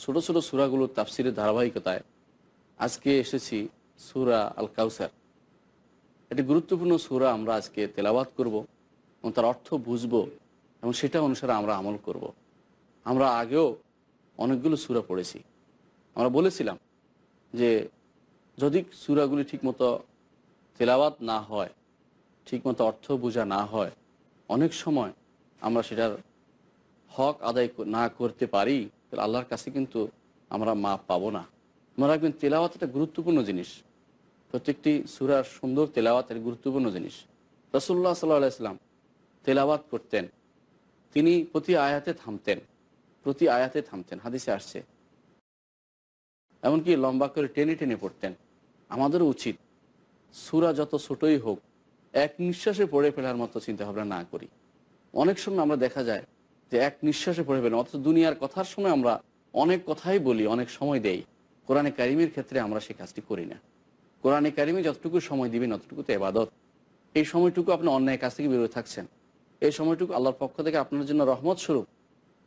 ছোট ছোট সুরাগুলোর তাফসিরের ধারাবাহিকতায় আজকে এসেছি সুরা আল কাউসার একটি গুরুত্বপূর্ণ সুরা আমরা আজকে তেলাবাত করব এবং তার অর্থ বুঝব এবং সেটা অনুসারে আমরা আমল করব। আমরা আগেও অনেকগুলো সুরা পড়েছি আমরা বলেছিলাম যে যদি সুরাগুলি ঠিকমতো তেলাওয়াত না হয়, ঠিকমতো অর্থ বোঝা না হয়, অনেক সময় আমরা সেটার হক আদায় না করতে পারি তাহলে আল্লাহর কাছে কিন্তু আমরা মাপ পাবো না। মনে রাখবেন তেলাওয়াত একটা গুরুত্বপূর্ণ জিনিস। প্রত্যেকটি সুরার সুন্দর তেলাওয়াতের গুরুত্বপূর্ণ জিনিস। রসুল্লাহ সাল্লাহ ইসলাম তেলাওয়াত করতেন। তিনি প্রতি আয়াতে থামতেন। প্রতি আয়াতে থামতেন। হাদিসে আসছে। এমনকি লম্বা করে টেনে টেনে পড়তেন। আমাদেরও উচিত সুরা যত ছোটই হোক, এক নিঃশ্বাসে পড়ে ফেলার মতো চিন্তা ভাবনা না করি। অনেক সময় আমরা দেখা যায় যে এক নিঃশ্বাসে পড়ে ফেলেন। অথচ দুনিয়ার কথার সময় আমরা অনেক কথাই বলি, অনেক সময় দেই। কোরআনে কারিমের ক্ষেত্রে আমরা সে কাজটি করি না। কোরআনে কারিমে যতটুকু সময় দিবেন ততটুকু তো এবাদত। এই সময়টুকু আপনি অন্যায় কাছ থেকে বেরোয় থাকছেন। এই সময়টুকু আল্লাহর পক্ষ থেকে আপনার জন্য রহমত স্বরূপ।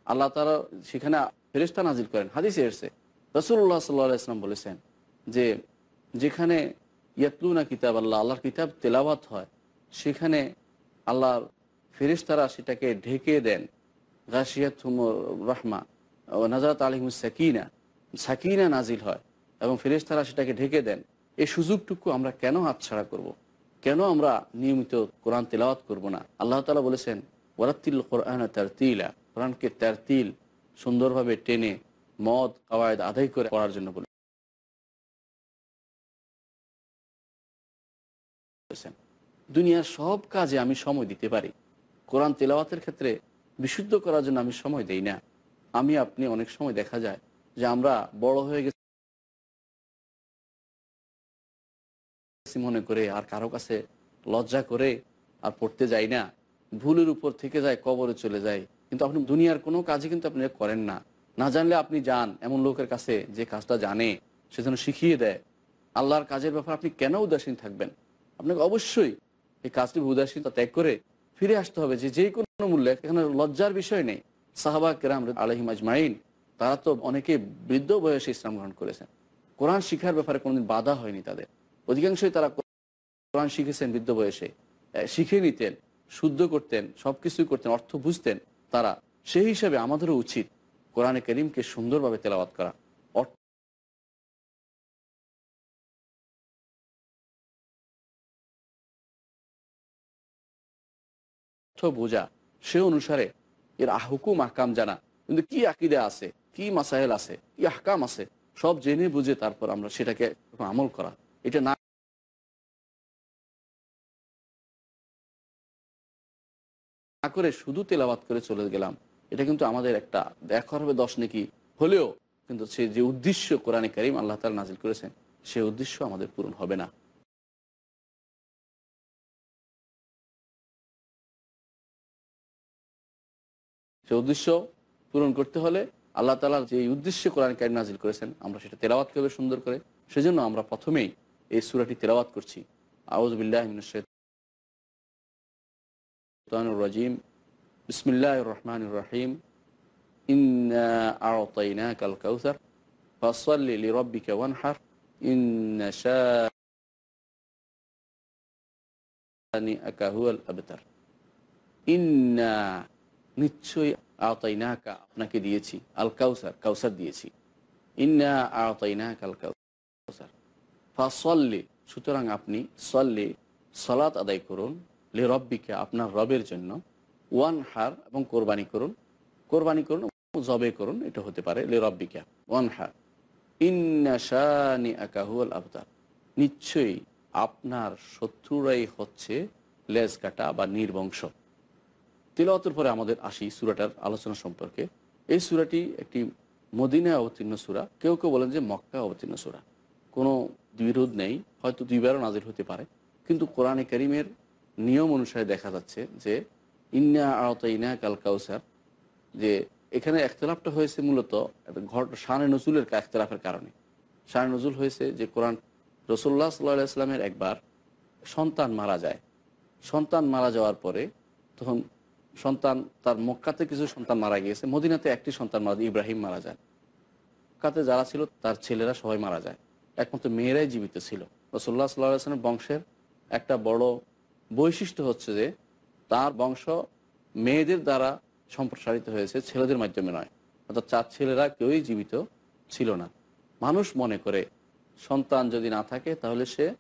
আল্লাহ তারা সেখানে ফেরিস্তা নাজিল করেন। হাদিসে এসছে রসুল্লাহ সাল্লাহ ইসলাম বলেছেন যে, যেখানে ইয়াতলুনা কিতাব আল্লাহ আল্লাহর কিতাব তেলাওয়াত হয়, সেখানে আল্লাহর ফেরিস্তারা সেটাকে ঢেকে দেন। গাছিয়াত রহমা ও আলিম সাকিনা। সাকিনা নাজিল হয় এবং সেটাকে ঢেকে দেন। এই সুযোগটুকু আমরা কেন হাতছাড়া করব। কেন আমরা নিয়মিত কোরআন তেলাওয়াত করব না? আল্লাহ তালা বলেছেন ওরাত্তিল কোরআন কোরআনকে সুন্দরভাবে টেনে মদ, কাওয়ায়দ আদায় করে পড়ার জন্য বলেছেন। দুনিয়ার সব কাজে আমি সময় দিতে পারি। কোরআন তেলাওয়াতের ক্ষেত্রে বিশুদ্ধ করার জন্য আমি সময় দেই না। আমি, আপনি অনেক সময় দেখা যায় যে আমরা বড় হয়ে গেছি। মনে করে আর কারও কাছে লজ্জা করে আর পড়তে যাই না। ভুলের উপর থেকে যায়, কবরে চলে যায়। কিন্তু আপনি দুনিয়ার কোনো কাজে কিন্তু আপনি করেন না। না জানলে আপনি যান এমন লোকের কাছে যে কাজটা জানে, সে যেন শিখিয়ে দেয়। আল্লাহর কাজের ব্যাপারে আপনি কেন উদাসীন থাকবেন? আপনাকে অবশ্যই এই কাজটি উদাসীনতা ত্যাগ করে ফিরে আসতে হবে যে যে কোনো মূল্যে, এখানে লজ্জার বিষয় নেই। সাহাবা কেরাম আলহিম আজমাইন, তারা তো অনেকে বৃদ্ধ বয়সে ইসলাম গ্রহণ করেছেন। কোরআন শিখার ব্যাপারে কোনোদিন বাধা হয়নি তাদের। অধিকাংশই তারা কোরআন শিখেছেন বৃদ্ধ বয়সে। শিখে নিতেন, শুদ্ধ করতেন সব কিছুই করতেন, অর্থ বুঝতেন তারা। সেই হিসাবে আমাদেরও উচিত কোরআনে করিমকে সুন্দরভাবে তেলাওয়াত করা। বোঝা, সে অনুসারে এর হুকুম আহকাম জানা। কিন্তু কি আকিদে আছে, কি মাসাইল আছে, কি আহকাম আছে, সব জেনে বুঝে তারপর আমরা সেটাকে আমল করা। এটা না করে শুধু তেলাবাত করে চলে গেলাম। এটা কিন্তু আমাদের একটা দেখার হবে দশ নাকি হলেও, কিন্তু সে যে উদ্দেশ্য কোরআনে করিম আল্লাহ তালা নাজিল করেছেন, সে উদ্দেশ্য আমাদের পূরণ হবে না। সে উদ্দেশ্য পূরণ করতে হলে আল্লাহ তালা যে উদ্দেশ্যে কোরআন কারিম নাজিল করেছেন, আমরা সেটা তেলাওয়াত করবে সুন্দর করে। সেজন্য আমরা প্রথমেই এই সুরাটি তেলাওয়াত করছি। আউজবিল্লাহ রাজিম। বিসমিল্লাহ রহমান রাহিম। ইন্না ইন্না নিশ্চয়ই আতাইনাকা আপনাকে দিয়েছি আল কাউসার কাউসার দিয়েছি। ইন্না আতাইনাকা আল কাউসার ফাসল্লি, সুতরাং আপনি সল্লি, সলাত আদায় করুন লে রব্বিকে আপনার রবের জন্য। ওয়ান হার এবং কোরবানি করুন। কোরবানি করুন জবে করুন, এটা হতে পারে লে রব্বিকা ওয়ান হার ইন্নাশানি আকাহুয়াল আবতার। নিশ্চয়ই আপনার শত্রুরাই হচ্ছে লেজ কাটা বা নির্বংশ। তিলওয়াতের পরে আমাদের আসি সুরাটার আলোচনা সম্পর্কে। এই সুরাটি একটি মদিনায় অবতীর্ণ সুরা। কেউ কেউ বলেন যে মক্কা অবতীর্ণ সুরা। কোনো বিরোধ নেই, হয়তো দুইবারও নাজির হতে পারে। কিন্তু কোরআনে করিমের নিয়ম অনুসারে দেখা যাচ্ছে যে, ইন্না আওত ইনা কাল কাউসার, যে এখানে একতলাফটা হয়েছে মূলত ঘর শানে নজুলের একতলাফের কারণে। শানে নজুল হয়েছে যে কোরআন রসুল্লাহ সাল্লাহ ইসলামের একবার সন্তান মারা যায়। সন্তান মারা যাওয়ার পরে তখন সন্তান, তার মক্কাতে কিছু সন্তান মারা গিয়েছে। মদিনাতে একটি সন্তান মারা ইব্রাহিম মারা যায়। মক্কাতে যারা ছিল, তার ছেলেরা সবাই মারা যায়। একমাত্র মেয়েরাই জীবিত ছিল। রসুল্লাহ সাল্লাহ আসলামের বংশের একটা বড় বৈশিষ্ট্য হচ্ছে যে, তার বংশ মেয়েদের দ্বারা সম্প্রসারিত হয়েছে, ছেলেদের মাধ্যমে নয়। অর্থাৎ চার ছেলেরা কেউই জীবিত ছিল না। মানুষ মনে করে, সন্তান যদি না থাকে, তাহলে সে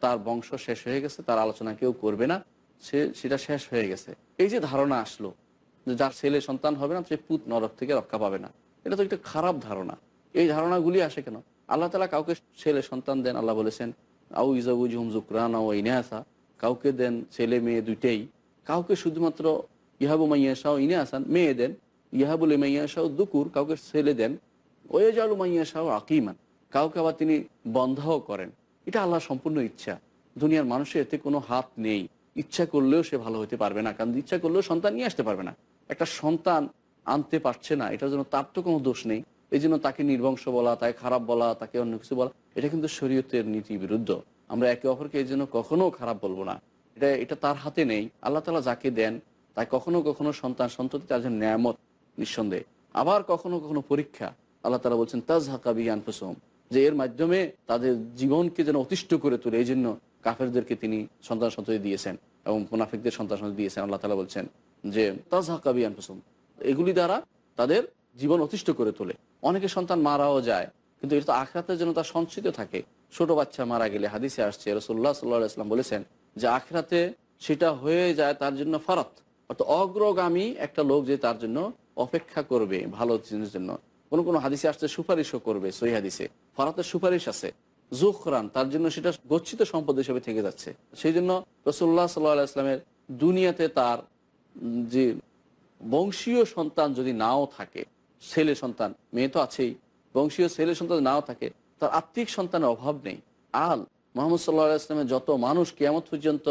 তার বংশ শেষ হয়ে গেছে, তার আলোচনা কেউ করবে না। সে, সেটা শেষ হয়ে গেছে। এই যে ধারণা আসলো যে যার ছেলে সন্তান হবে না, সে পুত নরক থেকে রক্ষা পাবে না। এটা তো একটা খারাপ ধারণা। এই ধারণাগুলি আসে কেন? আল্লাহ তালা কাউকে ছেলে সন্তান দেন, আল্লাহ বলেছেন, আউ ইজাবুজুম জুকরান ও ইনাসা কাউকে দেন ছেলে মেয়ে দুইটাই। কাউকে শুধুমাত্র ইহাবু মাইয়া শাহ ইনে আসান মেয়ে দেন। ইহাবুল মাইয়া শাহ দুকুর, কাউকে ছেলে দেন। ওয়েজালু মাইয়া শাহ আকিমান, কাউকে আবার তিনি বন্ধও করেন। এটা আল্লাহ সম্পূর্ণ ইচ্ছা। দুনিয়ার মানুষের এতে কোনো হাত নেই। ইচ্ছা করলেও সে ভালো হতে পারবে না, কারণ ইচ্ছা করলেও সন্তান নিয়ে আসতে পারবে না। একটা সন্তান আনতে পারছে না, এটার জন্য তার তো কোনো দোষ নেই। এই জন্য তাকে নির্বংশ বলা, তাকে খারাপ বলা, তাকে অন্য কিছু বলা, এটা কিন্তু শরীয়তের নীতি বিরুদ্ধ। আমরা একে অপরকে এই জন্য কখনো খারাপ বলব না। এটা এটা তার হাতে নেই। আল্লাহ তালা যাকে দেন তাই কখনো কখনো সন্তান সন্ততি তার জন্য ন্যায়ামত নিঃসন্দেহে। আবার কখনো কখনো পরীক্ষা, আল্লাহ তালা বলছেন তাজ হাকাবি আনফুসম যে এর মাধ্যমে তাদের জীবনকে যেন অতিষ্ঠ করে তোলে, এই জন্য কাফেরদেরকে তিনি সন্তান সন্ততি দিয়েছেন এবং মুনাফিকদের সন্তান সন্ততি দিয়েছেন, আল্লাহ তালা বলছেন যে তাজ হাকাবি আনফুসম এগুলি দ্বারা তাদের জীবন অতিষ্ঠ করে তোলে। অনেকে সন্তান মারাও যায়, কিন্তু এটা তো আখরাতের জন্য তার সঞ্চিত থাকে। ছোট বাচ্চা মারা গেলে হাদিসে আসছে রসুল্লাহ সাল্লাহ ইসলাম বলেছেন যে, আখরাতে সেটা হয়ে যায় তার জন্য ফারাত। অর্থাৎ অগ্রগামী একটা লোক যে তার জন্য অপেক্ষা করবে ভালো জিনিসের জন্য। কোন কোন হাদিসে আসছে সুপারিশও করবে সই হাদিসে। ফারাতের সুপারিশ আছে। জুখরান, তার জন্য সেটা গচ্ছিত সম্পদ হিসেবে থেকে যাচ্ছে। সেই জন্য রসুল্লাহ সাল্লাহ ইসলামের দুনিয়াতে তার যে বংশীয় সন্তান যদি নাও থাকে, ছেলে সন্তান, মেয়ে তো আছেই, বংশীয় ছেলে সন্তান নাও থাকে, তার আত্মিক সন্তানের অভাব নেই। আল, মোহাম্মদ সাল্লাহ ইসলামের যত মানুষ কেয়ামত পর্যন্ত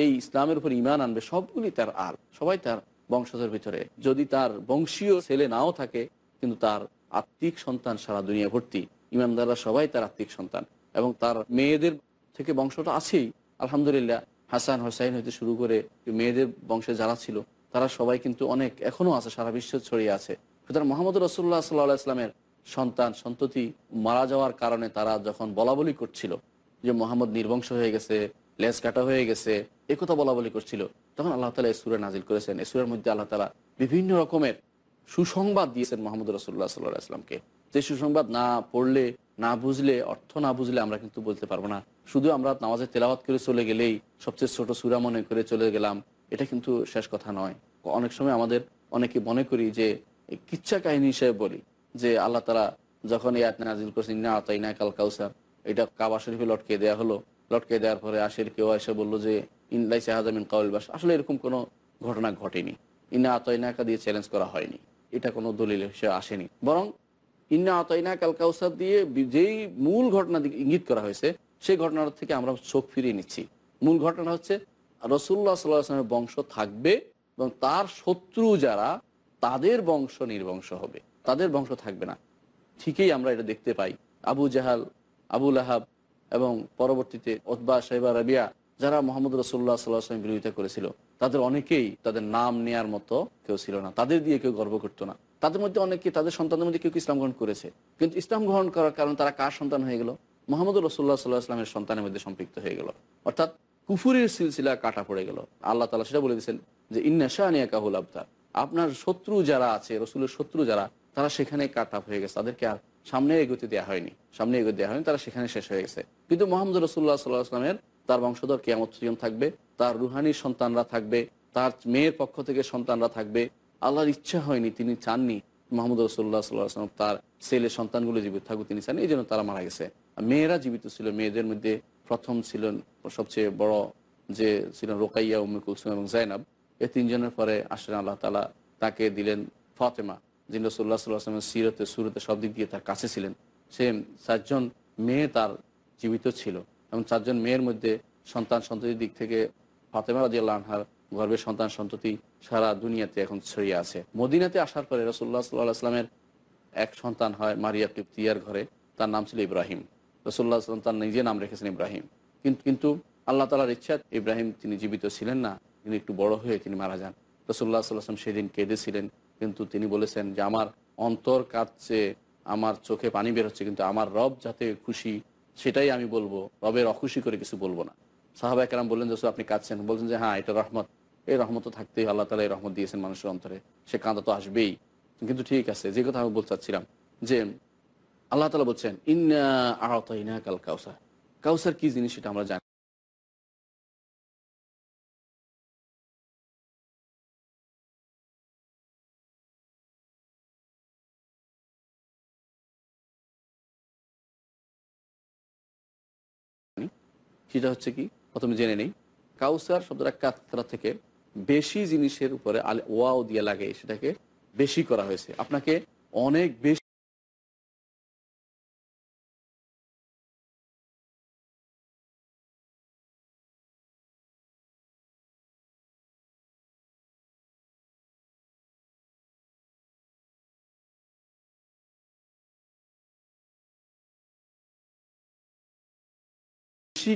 এই ইসলামের উপর ইমান আনবে, সবগুলি তার আল, সবাই তার বংশধর ভিতরে। যদি তার বংশীয় ছেলে নাও থাকে, কিন্তু তার আত্মিক সন্তান সারা দুনিয়া ভর্তি। ইমানদাররা সবাই তার আত্মিক সন্তান। এবং তার মেয়েদের থেকে বংশটা আছেই। আলহামদুলিল্লাহ, হাসান, হোসাইন হইতে শুরু করে মেয়েদের বংশে যারা ছিল, তারা সবাই কিন্তু অনেক এখনও আছে, সারা বিশ্ব ছড়িয়ে আছে। সুতরাং মোহাম্মদ রসুল্লাহ সাল্লাহ ইসলামের সন্তান, সন্ততি মারা যাওয়ার কারণে তারা যখন বলা বলি করছিল যে মোহাম্মদ নির্বংশ হয়ে গেছে, লেজ কাটা হয়ে গেছে, এ কথা বলা বলি করছিল, তখন আল্লাহ তালা এসুরে নাজিল করেছেন। এসুরের মধ্যে আল্লাহ তালা বিভিন্ন রকমের সুসংবাদ দিয়েছেন মোহাম্মদ রসুল্লাহ সাল্লাহ ইসলামকে যে সুসংবাদ না পড়লে না বুঝলে, অর্থ না বুঝলে আমরা কিন্তু বলতে পারব না। শুধু আমরা নামাজে তেলাওয়াত করে চলে গেলেই সবচেয়ে ছোট সুরা মনে করে চলে গেলাম, এটা কিন্তু শেষ কথা নয়। অনেক সময় আমাদের অনেকে মনে করি যে কিচ্ছা কাহিনী হিসেবে বলি, যে আল্লাহ তারা যখন এই আতনা নাজিল করছেন না আতাই না কাল কাউসার এটা কাবা শরীফে লটকে দেওয়া হলো। লটকে দেওয়ার পরে আশের কেউ এসে বলল যে ইনলাই শাহাজামিন কাউল বাস আসলে এরকম কোনো ঘটনা ঘটেনি। ইন্না আতইনাকা দিয়ে চ্যালেঞ্জ করা হয়নি। এটা কোনো দলিল হিসেবে আসেনি। বরং ইন্না আতইনা কাল কাউসার দিয়ে যেই মূল ঘটনা দিকে ইঙ্গিত করা হয়েছে, সেই ঘটনাটা থেকে আমরা চোখ ফিরিয়ে নিচ্ছি। মূল ঘটনা হচ্ছে রসুল্লাহ সাল্লাহ আসলামের বংশ থাকবে এবং তার শত্রু যারা, তাদের বংশ নির্বংশ হবে। তাদের বংশ থাকবে না। ঠিকই আমরা এটা দেখতে পাই। আবু জাহাল আবুল আহাব এবং পরবর্তীতে ওতবা সাহেবা রাবিয়া, যারা মোহাম্মদ রসুল্লাহ সাল্লাহ আসলামের বিরোধিতা করেছিল, তাদের অনেকেই তাদের নাম নেয়ার মতো কেউ ছিল না। তাদের দিয়ে কেউ গর্ব করতো না। তাদের মধ্যে অনেকে, তাদের সন্তানদের মধ্যে কেউ ইসলাম গ্রহণ করেছে। কিন্তু ইসলাম গ্রহণ করার কারণে তারা কার সন্তান হয়ে গেল? মোহাম্মদ রসুল্লাহ সাল্লাহ আসলামের সন্তানের মধ্যে সম্পৃক্ত হয়ে গেল। অর্থাৎ কুফুরের সিলসিলা কাটা পড়ে গেল। আল্লাহ তালা সেটা বলে দিয়েছেন যে, ইন্না ইন্নাশানিয়া কাহুল আবতার। আপনার শত্রু যারা আছে, রসুলের শত্রু যারা, তারা সেখানে কাটা হয়ে গেছে। তাদেরকে আর সামনে এগোতে দেওয়া হয়নি। সামনে এগোতে দেওয়া হয়নি, তারা সেখানে শেষ হয়ে গেছে। কিন্তু মোহাম্মদ রসুল্লাহ সাল্লাহ আসলামের তার বংশধর কেয়ামত থাকবে। তার রুহানি সন্তানরা থাকবে। তার মেয়ের পক্ষ থেকে সন্তানরা থাকবে। আল্লাহর ইচ্ছা হয়নি, তিনি চাননি মাহমুদ রসুল্লাহ সাল্লাহ আসলাম তার ছেলে সন্তানগুলো জীবিত থাকুক, তিনি চান এই জন্য তারা মারা গেছে। মেয়েরা জীবিত ছিল, মেয়েদের মধ্যে প্রথম ছিলেন সবচেয়ে বড় যে ছিলেন রোকাইয়া, উম্মে কুলসুম এবং জাইনাব। এ তিনজনের পরে আসলেন আল্লাহ তালা তাকে দিলেন ফতেমা, যিনি রসুল্লাহ সাল্লাহ আসলামের সিরতে, সুরতে সব দিক দিয়ে তার কাছে ছিলেন। সে চারজন মেয়ে তার জীবিত ছিল এবং চারজন মেয়ের মধ্যে সন্তান সন্ততির দিক থেকে ফাতেমা রাজি আল্লাহ আনহার গর্বের সন্তান সন্ততি সারা দুনিয়াতে এখন ছড়িয়ে আছে। মদিনাতে আসার পরে রসুল্লাহ সাল্লাহ আসলামের এক সন্তান হয় মারিয়া কিপ্তিয়ার ঘরে, তার নাম ছিল ইব্রাহিম। রসুল্লাহ আসলাম তার নিজে নাম রেখেছেন ইব্রাহিম। কিন্তু কিন্তু আল্লাহ তালার ইচ্ছা, ইব্রাহিম তিনি জীবিত ছিলেন না, তিনি একটু বড় হয়ে তিনি মারা যান। রসুল্লাহ সাল্লাম সেদিন কেঁদেছিলেন কিন্তু তিনি বলেছেন যে, আমার অন্তর কাঁদছে, আমার চোখে পানি বের হচ্ছে, কিন্তু আমার রব যাতে খুশি, সেটাই আমি বলব। রবের অখুশি করে কিছু বলব না। সাহাবা একরাম বললেন যে আপনি কাঁদছেন। বলছেন যে হ্যাঁ এটা রহমত। এই রহমত থাকতেই আল্লাহ তালা এই রহমত দিয়েছেন মানুষের অন্তরে। সে কাঁদা তো আসবেই। কিন্তু ঠিক আছে, যে কথা আমি বলতে চাচ্ছিলাম, যে আল্লাহ তালা বলছেন, ইন্না আহতাইনা কাল কাউসার কাউসার কি জিনিস সেটা আমরা জানি সেটা হচ্ছে কি? প্রথমে জেনে নেই। কাউসার শব্দটা কাতরা থেকে বেশি জিনিসের উপরে আলে ওয়াও দিয়ে লাগে সেটাকে বেশি করা হয়েছে। আপনাকে অনেক বেশি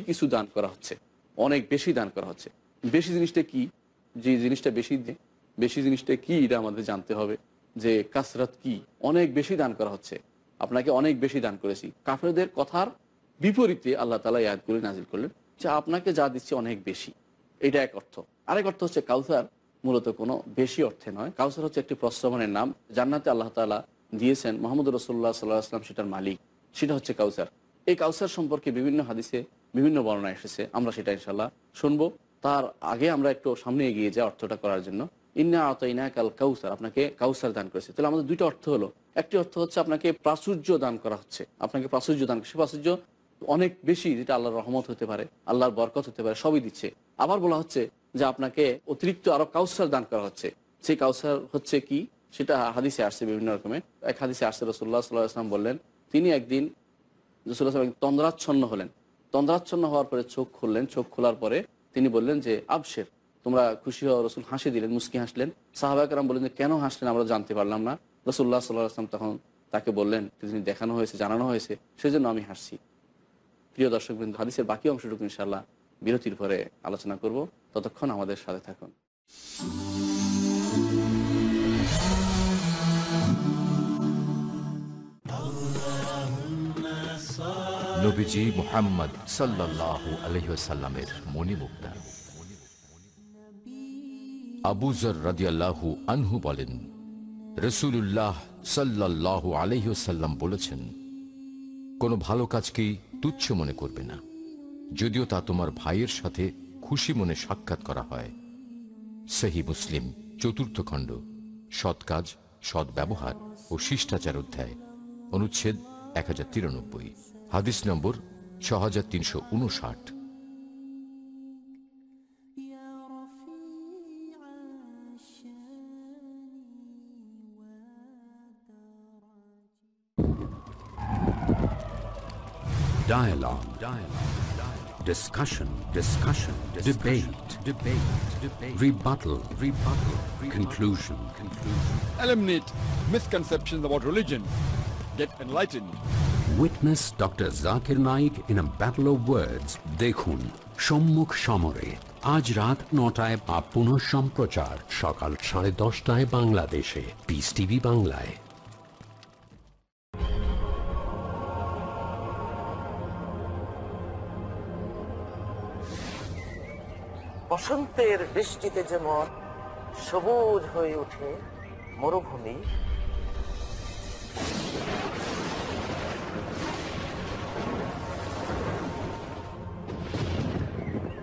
কিছু দান করা হচ্ছে। অনেক বেশি দান করা হচ্ছে। বেশি জিনিসটা কি? যে জিনিসটা বেশি বেশি জিনিসটা কি, এটা আমাদের জানতে হবে। যে কাসরাত কি? অনেক বেশি দান করা হচ্ছে। আপনাকে অনেক বেশি দান করেছি। কাফেরদের কথার বিপরীতে আল্লাহ তালা ইয়াদ করে নাজিল করলেন যে আপনাকে যা দিচ্ছে অনেক বেশি। এটা এক অর্থ। আরেক অর্থ হচ্ছে কাউসার মূলত কোনো বেশি অর্থে নয়। কাউসার হচ্ছে একটি প্রস্তাবনের নাম। জান্নাতে আল্লাহ তালা দিয়েছেন মোহাম্মদ রসুল্লাহ সাল্লাহ আসলাম সেটার মালিক। সেটা হচ্ছে কাউসার। এই কাউসার সম্পর্কে বিভিন্ন হাদিসে বিভিন্ন বর্ণনা এসেছে। আমরা সেটা ইনশাল্লাহ শুনব। তার আগে আমরা একটু সামনে এগিয়ে যাই অর্থটা করার জন্য। ইন্না আতাইনা কাল কাউসার, আপনাকে কাউসার দান করেছে। তাহলে আমাদের দুইটা অর্থ হলো। একটি অর্থ হচ্ছে আপনাকে প্রাচুর্য দান করা হচ্ছে। আপনাকে প্রাচুর্য দান সে প্রাচুর্য অনেক বেশি, যেটা আল্লাহর রহমত হতে পারে, আল্লাহর বরকত হতে পারে, সবই দিচ্ছে। আবার বলা হচ্ছে যে আপনাকে অতিরিক্ত আরও কাউসার দান করা হচ্ছে। সেই কাউসার হচ্ছে কি? সেটা হাদিসে আসছে বিভিন্ন রকমের। এক হাদিসে আসছে রসুল্লাহ সাল্লাহ আসলাম বললেন, তিনি একদিন রসুল্লাহ সাল্লাম তন্দ্রাচ্ছন্ন হলেন। তন্দ্রাচ্ছন্ন হওয়ার পরে চোখ খুললেন। চোখ খোলার পরে তিনি বললেন যে, আবশের, তোমরা খুশি হওয়া রসুল হাসি দিলেন, মুস্কি হাসলেন। সাহাবাকরাম বললেন যে, কেন হাসলেন? আমরা জানতে পারলাম না। রসুল্লাহ সাল্লাহ আসলাম তখন তাকে বললেন, তিনি দেখানো হয়েছে, জানানো হয়েছে, সেজন্য আমি হাসছি। প্রিয় দর্শক বিন্দু, হাদিসের বাকি অংশটুকু ইনশাল্লাহ বিরতির পরে আলোচনা করব। ততক্ষণ আমাদের সাথে থাকুন। নবীজি মোহাম্মদ সাল্লাল্লাহু আলহিসাল্লামের মণিমুক্তা। আবুজর রাদিয়াল্লাহু আনহু বলেন রসুল্লাহ সাল্লাল্লাহু আলহিসাল্লাম বলেছেন, কোনো ভালো কাজকেই তুচ্ছ মনে করবে না। যদিও তা তোমার ভাইয়ের সাথে খুশি মনে সাক্ষাৎ করা হয়। সেহি মুসলিম, চতুর্থ খণ্ড, সৎ কাজ, সৎ ব্যবহার ও শিষ্টাচার অধ্যায়, অনুচ্ছেদ এক হাজার তিরানব্বই। হাদিস নম্বর ছ হাজার তিনশো উনষাট Dialogue. Dialogue. Dialogue. Discussion. Discussion. Debate. Debate. Debate. Rebuttal. Rebuttal. Conclusion. Conclusion. eliminate misconceptions about religion, get enlightened. Witness Dr. Zakir Naik in a battle of words. দেখুন সম্মুখ সমরে আজ রাত নটায় বা পুনঃ সম্প্রচার সকাল সাড়ে দশটায় বাংলাদেশে পিস টিভি বাংলায় বসন্তের বৃষ্টিতে যেমন সবুজ হয়ে ওঠে মরুভূমি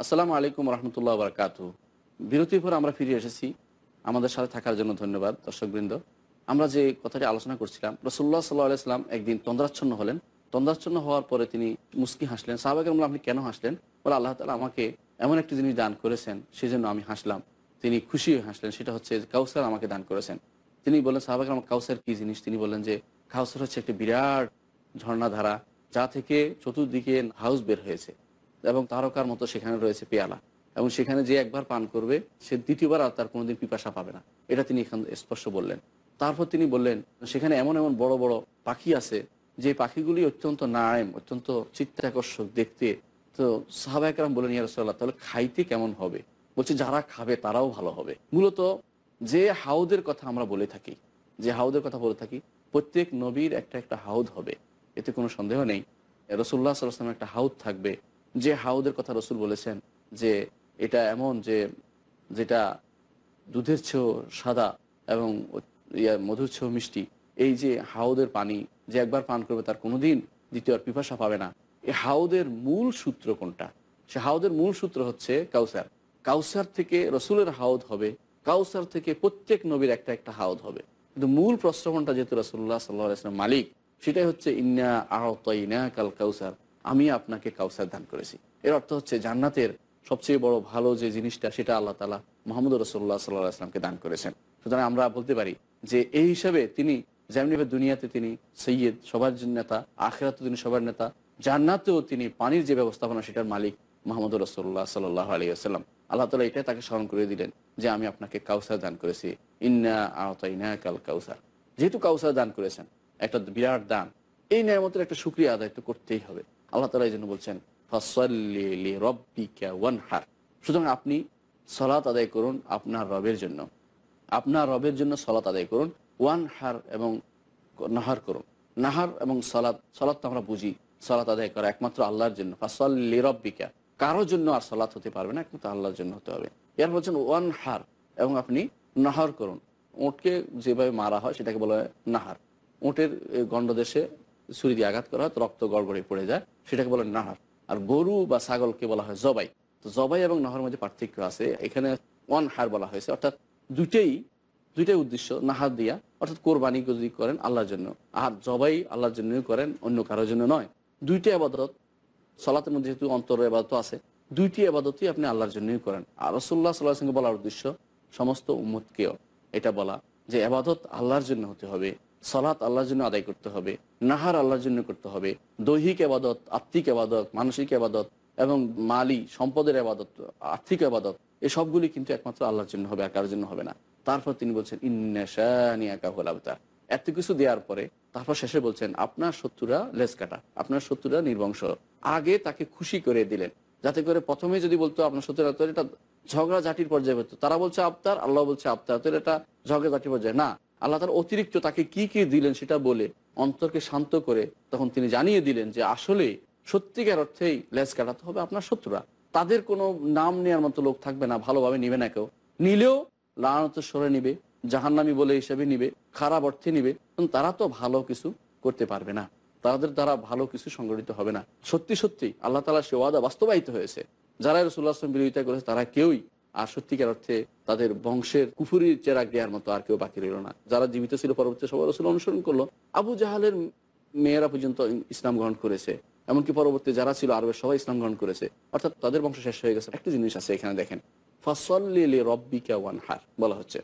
আসসালামু আলাইকুম রহমতুল্লাহ বারকাত। বিরতির পর আমরা ফিরে এসেছি। আমাদের সাথে থাকার জন্য ধন্যবাদ, দর্শকবৃন্দ। আমরা যে কথাটি আলোচনা করছিলাম রসুল্লাহ সাল্লাহ আলাইসলাম একদিন তন্দ্রাচ্ছন্ন হলেন। তন্দ্রাচ্ছন্ন হওয়ার পরে তিনি মুস্কি হাসলেন। সাহাবাকের বললাম আপনি কেন হাসলেন? বলে আল্লাহ তালা আমাকে এমন একটি জিনিস দান করেছেন সেই জন্য আমি হাসলাম। তিনি খুশি হয়ে হাসলেন, সেটা হচ্ছে কাউসার আমাকে দান করেছেন। তিনি বললেন সাহাবাকের আমার কাউসার কি জিনিস? তিনি বললেন যে, কাউসার হচ্ছে একটি বিরাট ঝর্ণাধারা, যা থেকে চতুর্দিকে হাউস বের হয়েছে। এবং তারকার মতো সেখানে রয়েছে পেয়ালা। এবং সেখানে যে একবার পান করবে, সে দ্বিতীয়বার আর তার কোনোদিন পিপাসা পাবে না। এটা তিনি এখান স্পষ্ট বললেন। তারপর তিনি বললেন, সেখানে এমন এমন বড় বড় পাখি আছে, যে পাখিগুলি অত্যন্ত নারায়ম অত্যন্ত চিত্তাকর্ষক দেখতে। তো সাহাবা একরাম বলেন ইয়ারসাল্লাহ তাহলে খাইতে কেমন হবে? বলছে, যারা খাবে তারাও ভালো হবে। মূলত যে হাউদের কথা আমরা বলে থাকি, যে হাউদের কথা বলে থাকি, প্রত্যেক নবীর একটা একটা হাউদ হবে। এতে কোনো সন্দেহ নেই। রসুল্লাহ সাল্লামের একটা হাউদ থাকবে। যে হাউদের কথা রসুল বলেছেন যে এটা এমন যে যেটা দুধের চেয়েও সাদা এবং ইয়া মধুর চেয়েও মিষ্টি, এই যে হাউদের পানি যে একবার পান করবে তার কোনোদিন দ্বিতীয় পিপাসা পাবে না। এই হাউদের মূল সূত্র কোনটা? সে হাউদের মূল সূত্র হচ্ছে কাউসার। কাউসার থেকে রসুলের হাউদ হবে, কাউসার থেকে প্রত্যেক নবীর একটা একটা হাউদ হবে। কিন্তু মূল প্রশ্রবণটা যেহেতু রসুল্লাহ সাল্লাহ মালিক, সেটাই হচ্ছে, ইন্না আহতাইনা কাল কাউসার। আমি আপনাকে কাউসার দান করেছি। এর অর্থ হচ্ছে জান্নাতের সবচেয়ে বড় ভালো যে জিনিসটা, সেটা আল্লাহ তালা মোহাম্মদ রসুল্লাহ সাল্লাহ আসলামকে দান করেছেন। সুতরাং আমরা বলতে পারি যে এই হিসাবে তিনি যেমনিভাবে দুনিয়াতে তিনি সৈয়দ, সবার নেতা আখেরাতে তিনি সবার নেতা, জান্নাতেও তিনি পানির যে ব্যবস্থাপনা সেটার মালিক মোহাম্মদ রসুল্লাহ সাল্লাহ আলী আসাল্লাম আল্লাহ তালা এটাই তাকে স্মরণ করে দিলেন যে আমি আপনাকে কাউসার দান করেছি। ইন্না আহতাইনা কাল কাউসার। যেহেতু কাউসার দান করেছেন, একটা বিরাট দান। এই নিয়ামতের একটা সুক্রিয়া আদায় তো করতেই হবে। আল্লাহ তালা এই জন্য বলছেন ওয়ানহার। সুতরাং আপনি সলাত আদায় করুন আপনার রবের জন্য। আপনার রবের জন্য সলাত আদায় করুন ওয়ান হার এবং নাহার করুন। নাহার এবং সলাৎ সলাদ তো আমরা বুঝি, সলাত আদায় করা একমাত্র আল্লাহর জন্য। ফাসল্লি রব্বিকা কারোর জন্য আর সলাৎ হতে পারবে না, একমাত্র আল্লাহর জন্য হতে হবে। এর বলছেন ওয়ান হার এবং আপনি নাহার করুন। ওঁটকে যেভাবে মারা হয় সেটাকে বলা হয় নাহার। ওঁটের গণ্ডদেশে ছুরি দিয়ে আঘাত করা হয় তো রক্ত গড়গড়ে পড়ে যায়, সেটাকে বলে নাহার। আর গরু বা ছাগলকে বলা হয় জবাই। তো জবাই এবং নাহার মধ্যে পার্থক্য আছে। এখানে ওয়ান হার বলা হয়েছে, অর্থাৎ দুইটাই দুইটাই উদ্দেশ্য, নাহার দিয়া। অর্থাৎ কোরবানি যদি করেন আল্লাহর জন্য, আর জবাই আল্লাহর জন্যই করেন, অন্য কারোর জন্য নয়। দুইটি আবাদত, সলাতের মধ্যে যেহেতু অন্তর আবাদত আছে, দুইটি আবাদতই আপনি আল্লাহর জন্যই করেন। আর রসুল্লাহ সাল্লাহ সঙ্গে বলার উদ্দেশ্য, সমস্ত উম্মতকেও এটা বলা যে আবাদত আল্লাহর জন্য হতে হবে। সলাৎ আল্লাহর জন্য আদায় করতে হবে, নাহার আল্লাহর জন্য করতে হবে, দৈহিক আবাদত, আত্মিক আবাদত, মানসিক আবাদত এবং মালি, সম্পদের আবাদত, আর্থিক আবাদত এই সবগুলি কিন্তু একমাত্র আল্লাহর জন্য হবে আর জন্য হবে না। তারপর তিনি বলছেন ইন্নাশানিয়াকাহুলাবতার এত কিছু দেওয়ার পরে তারপর শেষে বলছেন, আপনার শত্রুরা লেস কাটা, আপনার শত্রুরা নির্বংশ। আগে তাকে খুশি করে দিলেন, যাতে করে প্রথমে যদি বলতো, আপনার শত্রুরা তো এটা ঝগড়া ঝাঁটির পর্যায়ে হতো। তারা বলছে, আবতার। আল্লাহ বলছে, আবতার। তো এটা ঝগড়া ঝাঁটির পর্যায়ে। না আল্লাহ তার অতিরিক্ত তাকে কি কি দিলেন সেটা বলে অন্তরকে শান্ত করে তখন তিনি জানিয়ে দিলেন যে আসলে সত্যিকার অর্থেই লেজ কাটাতে হবে আপনার শত্রুরা। তাদের কোনো নাম নেওয়ার মতো লোক থাকবে না, ভালোভাবে নিবে না কেউ। নিলেও লানত সরে নিবে, জাহান্নামি বলে হিসেবে নিবে, খারাপ অর্থে নিবে তারা তো ভালো কিছু করতে পারবে না। তাদের দ্বারা ভালো কিছু সংগঠিত হবে না। সত্যি সত্যি আল্লাহ তালা সে ওয়াদা বাস্তবায়িত হয়েছে। যারা রসুল্লাহ আসলাম বিরোধিতা করেছে, তারা কেউই আর সত্যিকার অর্থে তাদের বংশের কুফুরি চেরাগ দেওয়ার মতো আর কেউ বাকি রইল না। যারা জীবিত ছিল পরবর্তী সবাই রসুল অনুসরণ করল। আবু জাহালের মেয়েরা পর্যন্ত ইসলাম গ্রহণ করেছে। এমনকি পরবর্তী যারা ছিল, আরবের সবাই ইসলাম গ্রহণ করেছে। অর্থাৎ তাদের বংশ শেষ হয়ে গেছে। একটা জিনিস আছে এখানে দেখেন। ফসল্লি ওয়ান হার বলা হচ্ছে।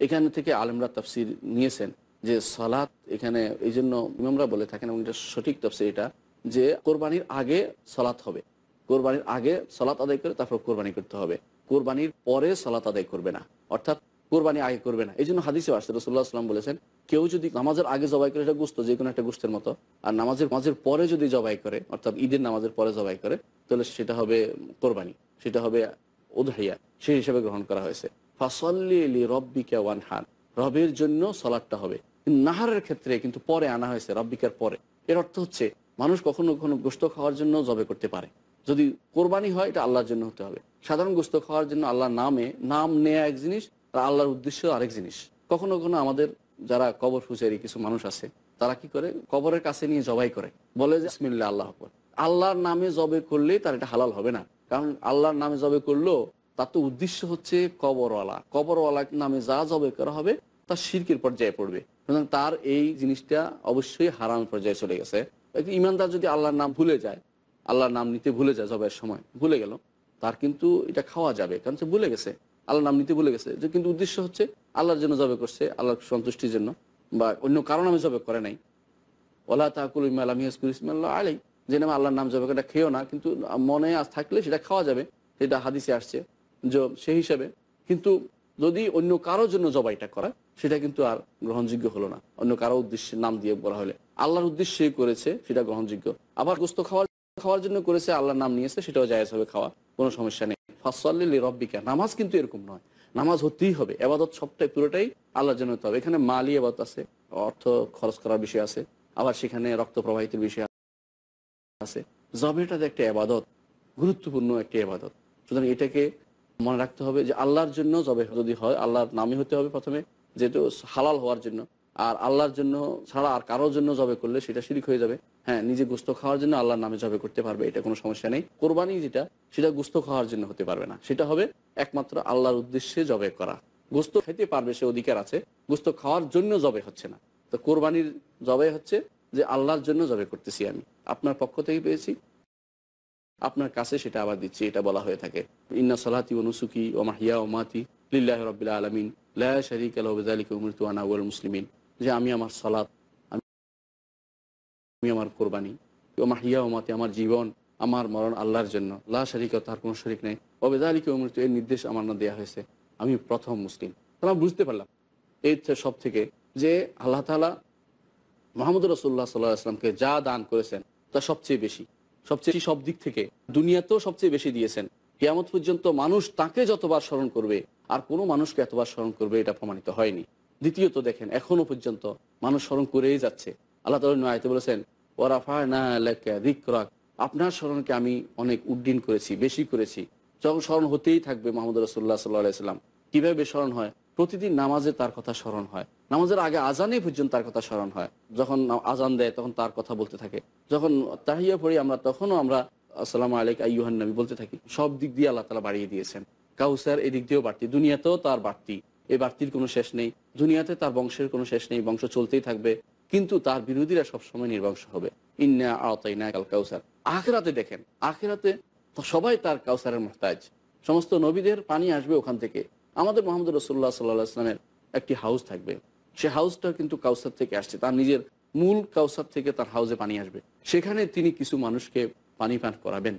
এখানে থেকে আলমরা তাফসির নিয়েছেন যে সালাত এখানে এই জন্য ইমামরা বলে থাকেন এবং এটা সঠিক তফসির এটা যে কোরবানির আগে সালাত হবে। কোরবানির আগে সালাত আদায় করে তারপর কোরবানি করতে হবে। কোরবানির পরে সালাত আদায় করবে না। অর্থাৎ কোরবানি আগে করবে না। এই জন্য হাদিসে আসছে রসুল্লাহ আসলাম বলেছেন, কেউ যদি নামাজের আগে জবাই করে, এটা গুস্ত, যে কোনো একটা গুস্তের মতো, আর নামাজের নামাজের পরে যদি জবাই করে, অর্থাৎ ঈদের নামাজের পরে জবাই করে, তাহলে সেটা হবে কোরবানি, সেটা হবে উদহাইয়া সেই হিসেবে গ্রহণ করা হয়েছে। ফাসল্লি রব্বিকা ওয়ান হান রবের জন্য সলাটটা হবে। নাহারের ক্ষেত্রে কিন্তু পরে আনা হয়েছে, রব্বিকার পরে। এর অর্থ হচ্ছে, মানুষ কখনো কখনো গোস্ত খাওয়ার জন্য জবে করতে পারে। যদি কোরবানি হয়, এটা আল্লাহর জন্য হতে হবে। সাধারণ গোস্ত খাওয়ার জন্য আল্লাহর নামে নাম নেয়া এক জিনিস, আর আল্লাহর উদ্দেশ্য আরেক জিনিস। কখনো কখনো আমাদের যারা কবর ফুচারি কিছু মানুষ আছে, তারা কি করে? কবরের কাছে নিয়ে জবাই করে। বলে যে ইসমিল্লা আল্লাহ। আল্লাহর নামে জবে করলে তার এটা হালাল হবে না। কারণ আল্লাহর নামে জবে করল, তার তো উদ্দেশ্য হচ্ছে কবরওয়ালা। কবরওয়ালা নামে যা জবে করা হবে, তা শিরকের পর্যায়ে পড়বে। সুতরাং তার এই জিনিসটা অবশ্যই হারাম পর্যায়ে চলে গেছে। ইমানদার যদি আল্লাহর নাম ভুলে যায় আল্লাহর নাম নিতে ভুলে যায় জবের সময়। ভুলে গেল। তার কিন্তু এটা খাওয়া যাবে, কারণ সে ভুলে গেছে। আল্লাহর নাম নিতে ভুলে গেছে। যে কিন্তু উদ্দেশ্য হচ্ছে আল্লাহর জন্য জবে করছে, আল্লাহর সন্তুষ্টির জন্য, বা অন্য কারণ আমি জবে করে নাই। ওলা তাকুল ইমাল ইসকুল ইসমাল্লাহ আলাই যে নামে আল্লাহর নাম জবে এটা খেয়েও না, কিন্তু মনে আজ থাকলে সেটা খাওয়া যাবে। সেটা হাদিসে আসছে যে সেই হিসাবে। কিন্তু যদি অন্য কারোর জন্য জবাইটা করা, সেটা কিন্তু আর গ্রহণযোগ্য হলো না। অন্য কারও উদ্দেশ্যে নাম দিয়ে বলা হলে। আল্লাহর উদ্দেশ্যে করেছে, সেটা গ্রহণযোগ্য। আবার গোস্ত খাওয়ার খাওয়ার জন্য করেছে, আল্লাহর নাম নিয়েছে, সেটাও জায়েজ হবে খাওয়া, কোনো সমস্যা নেই। ফাসল্লি রব্বিকা নামাজ কিন্তু এরকম নয়। নামাজ হতেই হবে, এবাদত সবটাই, পুরোটাই আল্লাহর জন্য হতে হবে। এখানে মালি আবাদত আছে, অর্থ খরচ করার বিষয় আছে, আবার সেখানে রক্ত প্রবাহিতের বিষয় আছে। জবেটা একটা এবাদত, গুরুত্বপূর্ণ একটি এবাদত। সুতরাং এটাকে মনে রাখতে হবে যে আল্লাহর জন্য জবে যদি হয়, আল্লাহর নামে হতে হবে প্রথমে, যেহেতু হালাল হওয়ার জন্য। আর আল্লাহর জন্য ছাড়া আর কারোর জন্য জবে করলে সেটা শিরিক হয়ে যাবে। হ্যাঁ নিজে গুস্ত খাওয়ার জন্য আল্লাহর নামে জবে করতে পারবে, এটা কোনো সমস্যা নেই। কোরবানি যেটা, সেটা গুস্ত খাওয়ার জন্য হতে পারবে না। সেটা হবে একমাত্র আল্লাহর উদ্দেশ্যে জবে করা। গোস্ত খেতে পারবে, সে অধিকার আছে। গোস্ত খাওয়ার জন্য জবে হচ্ছে না। তো কোরবানির জবে হচ্ছে যে আল্লাহর জন্য জবে করতেছি আমি। আপনার পক্ষ থেকে পেয়েছি। আপনার কাছে সেটা আবার দিচ্ছি, এটা বলা হয়ে থাকে। ইন্না সালাতি ও নুসুকি ও মাহিয়া ও মাতি লিল্লাহ রবিল্লা আলমিন। লাহ শরিক আলহালিক উমরতু আনাউল মুসলিমিন। যে আমি আমার সালাত, আমি আমার কোরবানি, ও মাহিয়া ও মাতি আমার জীবন, আমার মরণ আল্লাহর জন্য। লা শরিক, তার কোনো শরিক নেই। অবেদালিকে অমৃত এর নির্দেশ আমার না দেওয়া হয়েছে। আমি প্রথম মুসলিম। তাহলে আমি বুঝতে পারলাম, এই সব থেকে যে আল্লাহ তালা মোহাম্মদ রসুল্লাহ সাল্লাহ আসলামকে যা দান করেছেন, তা সবচেয়ে বেশি। সবচেয়ে সব দিক থেকে। দুনিয়াতেও সবচেয়ে বেশি দিয়েছেন। কেয়ামত পর্যন্ত মানুষ তাকে যতবার স্মরণ করবে, আর কোনো মানুষকে এতবার স্মরণ করবে এটা প্রমাণিত হয়নি। দ্বিতীয়ত দেখেন, এখনও পর্যন্ত মানুষ স্মরণ করেই যাচ্ছে। আল্লাহ তালা আয়তে বলেছেন ওরাফা না আপনার স্মরণকে আমি অনেক উড্ডীন করেছি, বেশি করেছি। যখন স্মরণ হতেই থাকবে মোহাম্মদ রসুল্লাহ সাল্লাহ সাল্লাম, কীভাবে স্মরণ হয়? প্রতিদিন নামাজে তার কথা স্মরণ হয়। নামাজের আগে আজানে পর্যন্ত তার কথা স্মরণ হয়। যখন আজান দেয়, তখন তার কথা বলতে থাকে। যখন তাহিয়া পড়ি, আমরা তখনও আমরা, আসসালাম আলাইক আইয়ুহান নবী বলতে থাকি। সব দিক দিয়ে আল্লাহ তালা বাড়িয়ে দিয়েছেন। কাউসার এদিক দিয়েও বাড়তি, দুনিয়াতেও তার বাড়তি। এই বাড়তির কোনো শেষ নেই। দুনিয়াতে তার বংশের কোনো শেষ নেই, বংশ চলতেই থাকবে। কিন্তু তার বিরোধীরা সবসময় নির্বংশ হবে। ইন্না আওতাইনা কাল কাউসার। আখেরাতে দেখেন, আখেরাতে সবাই তার কাউসারের মহতাজ। সমস্ত নবীদের পানি আসবে ওখান থেকে। আমাদের মোহাম্মদ রসুল্লাহ সাল্লাহ আসলামের একটি হাউস থাকবে। সে হাউসটা কিন্তু কাউসার থেকে আসছে। তার নিজের মূল কাউসার থেকে তার হাউসে পানি আসবে। সেখানে তিনি কিছু মানুষকে পানি পান করাবেন।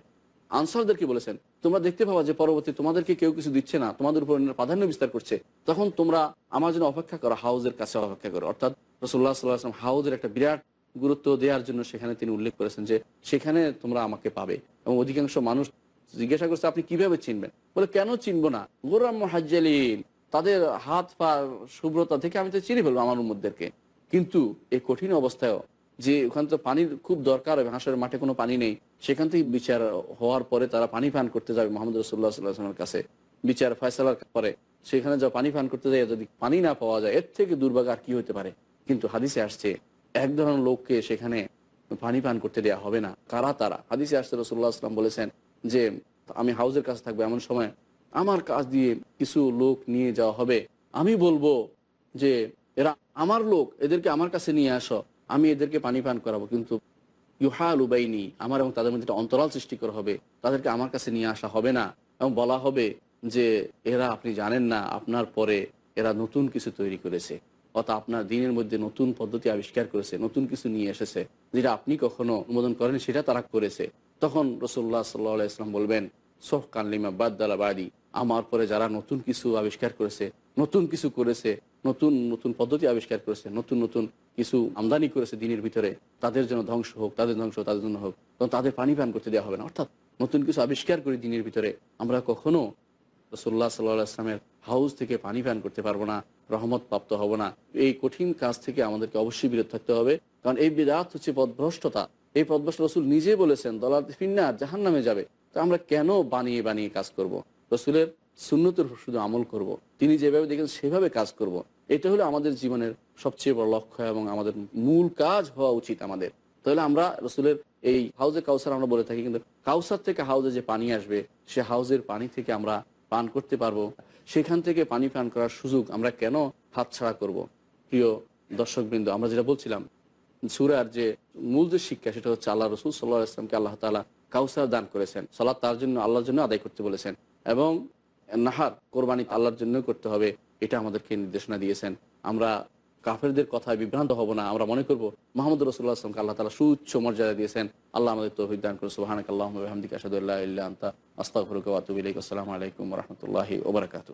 আনসারদেরকে বলেছেন, তোমরা দেখতে পাবা যে পরবর্তী তোমাদেরকে কেউ কিছু দিচ্ছে না, তোমাদের উপর প্রাধান্য বিস্তার করছে। তখন তোমরা আমার জন্য অপেক্ষা করো, হাউজের কাছে অপেক্ষা করো। অর্থাৎ রসুল্লাহ সাল্লাহ আসলাম হাউজের একটা বিরাট গুরুত্ব দেওয়ার জন্য সেখানে তিনি উল্লেখ করেছেন যে, সেখানে তোমরা আমাকে পাবে। এবং অধিকাংশ মানুষ জিজ্ঞাসা করছে, আপনি কীভাবে চিনবেন? বলে, কেন চিনবো না? গোরাম হাজ্জালিন তাদের হাত পা শুভ্রতা থেকে আমি তো চিনে ফেলব আমার উম্মদেরকে কিন্তু এই কঠিন অবস্থায়ও যে ওখানে তো পানির খুব দরকার হবে হাঁসের মাঠে কোনো পানি নেই সেখান থেকে বিচার হওয়ার পরে তারা পানি পান করতে যাবে মোহাম্মদ রসুল্লাহ সাল্লাহামের কাছে। বিচার ফয়সালার পরে সেখানে যা পানি পান করতে যায় যদি পানি না পাওয়া যায়, এর থেকে দুর্ভাগ আর কি হতে পারে? কিন্তু হাদিসে আসছে, এক ধরনের লোককে সেখানে পানি পান করতে দেওয়া হবে না। কারা তারা? হাদিসে আসছে রসুল্লাহ আসলাম বলেছেন যে, আমি হাউজের কাছে থাকব এমন সময় আমার কাজ দিয়ে কিছু লোক নিয়ে যাওয়া হবে। আমি বলব যে, এরা আমার লোক, এদেরকে আমার কাছে নিয়ে আসো। আমি এদেরকে পানি পান করাবো। কিন্তু ইউহাল উবাইনি আমার এবং তাদের মধ্যে একটা অন্তরাল সৃষ্টি করা হবে। তাদেরকে আমার কাছে নিয়ে আসা হবে না। এবং বলা হবে যে, এরা আপনি জানেন না, আপনার পরে এরা নতুন কিছু তৈরি করেছে। অর্থাৎ আপনার দিনের মধ্যে নতুন পদ্ধতি আবিষ্কার করেছে, নতুন কিছু নিয়ে এসেছে, যেটা আপনি কখনো অনুমোদন করেন সেটা তারা করেছে। তখন রসুল্লাহ সাল্লাহ ইসলাম বলবেন, সোহ কানলিমা বাদ্দালা বাদি, আমার পরে যারা নতুন কিছু আবিষ্কার করেছে, নতুন কিছু করেছে, নতুন নতুন পদ্ধতি আবিষ্কার করেছে, নতুন নতুন কিছু আমদানি করেছে দিনের ভিতরে, তাদের জন্য ধ্বংস হোক, তাদের ধ্বংস তাদের জন্য হোক তখন তাদের পানি পান করতে দেওয়া হবে না অর্থাৎ নতুন কিছু আবিষ্কার করে দিনের ভিতরে, আমরা কখনো রসোল্লা সাল্লাহ আসলামের হাউস থেকে পানি পান করতে পারব না, রহমত প্রাপ্ত হব না এই কঠিন কাজ থেকে আমাদেরকে অবশ্যই বিরত থাকতে হবে, কারণ এই বিরাট হচ্ছে পদভ্রষ্টতা এই পদভ্রষ্ট রসুল নিজে বলেছেন, দলাল ফিন্নার জাহান নামে যাবে, তা আমরা কেন বানিয়ে বানিয়ে কাজ করব। রসুলের শূন্যতের শুধু আমল করব। তিনি যেভাবে দেখেন সেভাবে কাজ করব। এটা হলো আমাদের জীবনের সবচেয়ে বড় লক্ষ্য এবং আমাদের মূল কাজ হওয়া উচিত আমাদের। তাহলে আমরা রসুলের এই হাউজে কাউসার আমরা বলে থাকি, কিন্তু কাউসার থেকে হাউজে যে পানি আসবে, সে হাউজের পানি থেকে আমরা পান করতে পারব। সেখান থেকে পানি পান করার সুযোগ আমরা কেন হাতছাড়া করব? প্রিয় দর্শকবৃন্দ, আমরা যেটা বলছিলাম, সুরার যে মূল যে শিক্ষা, সেটা হচ্ছে আল্লাহ রসুল সাল্লাহ ইসলামকে আল্লাহ তালা কাউসার দান করেছেন। সালাদ তার জন্য, আল্লাহর জন্য আদায় করতে বলেছেন। এবং নাহার, কোরবানি আল্লাহর জন্য করতে হবে। এটা আমাদেরকে নির্দেশনা দিয়েছেন। আমরা কাফেরদের কথায় বিভ্রান্ত হব না। আমরা মনে করব মোহাম্মদ রসুল্লাহ আসলামকে আল্লাহ তালা সুচ্ছ মর্যাদা দিয়েছেন। আল্লাহ আমাদের তৌহিদ দান করে সুবাহানক আল্লাহ আসাদুল্লাহ আস্তাফরুক আন্তা আস্তাগফিরুকা ওয়া আতুবু আসসালামু আলাইকুম রহমতুল্লাহি ওবরাকাতু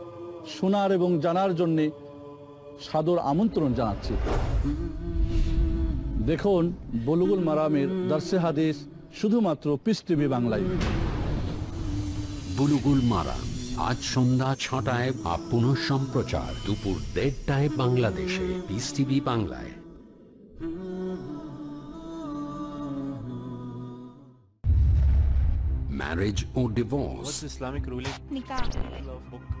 শোনার এবং জানার জন্যে সাদর আমন্ত্রণ জানাচ্ছি। দেখুন বলুগুল মারামের দর্শে হাদিস শুধুমাত্র পিস টিভি বাংলায়। বুলুগুল মারা আজ সন্ধ্যা ছটায় বা পুনঃ সম্প্রচার দুপুর দেড়টায় বাংলাদেশে পিস টিভি বাংলায়। Marriage or divorce, What's Islamic ruling? nikah.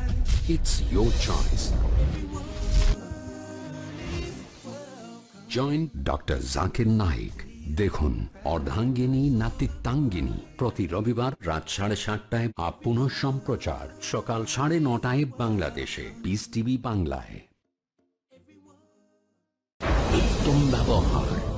It's your choice. Joint doctor Zakir Naik দেখুন, অর্ধাঙ্গিনী, নাতিত্বাঙ্গিনী। প্রতি রবিবার রাত সাড়ে সাতটায় আপ পুনঃ সম্প্রচার। সকাল সাড়ে নটায় বাংলাদেশে। পিস টিভি বাংলায়। উত্তম ব্যবহার।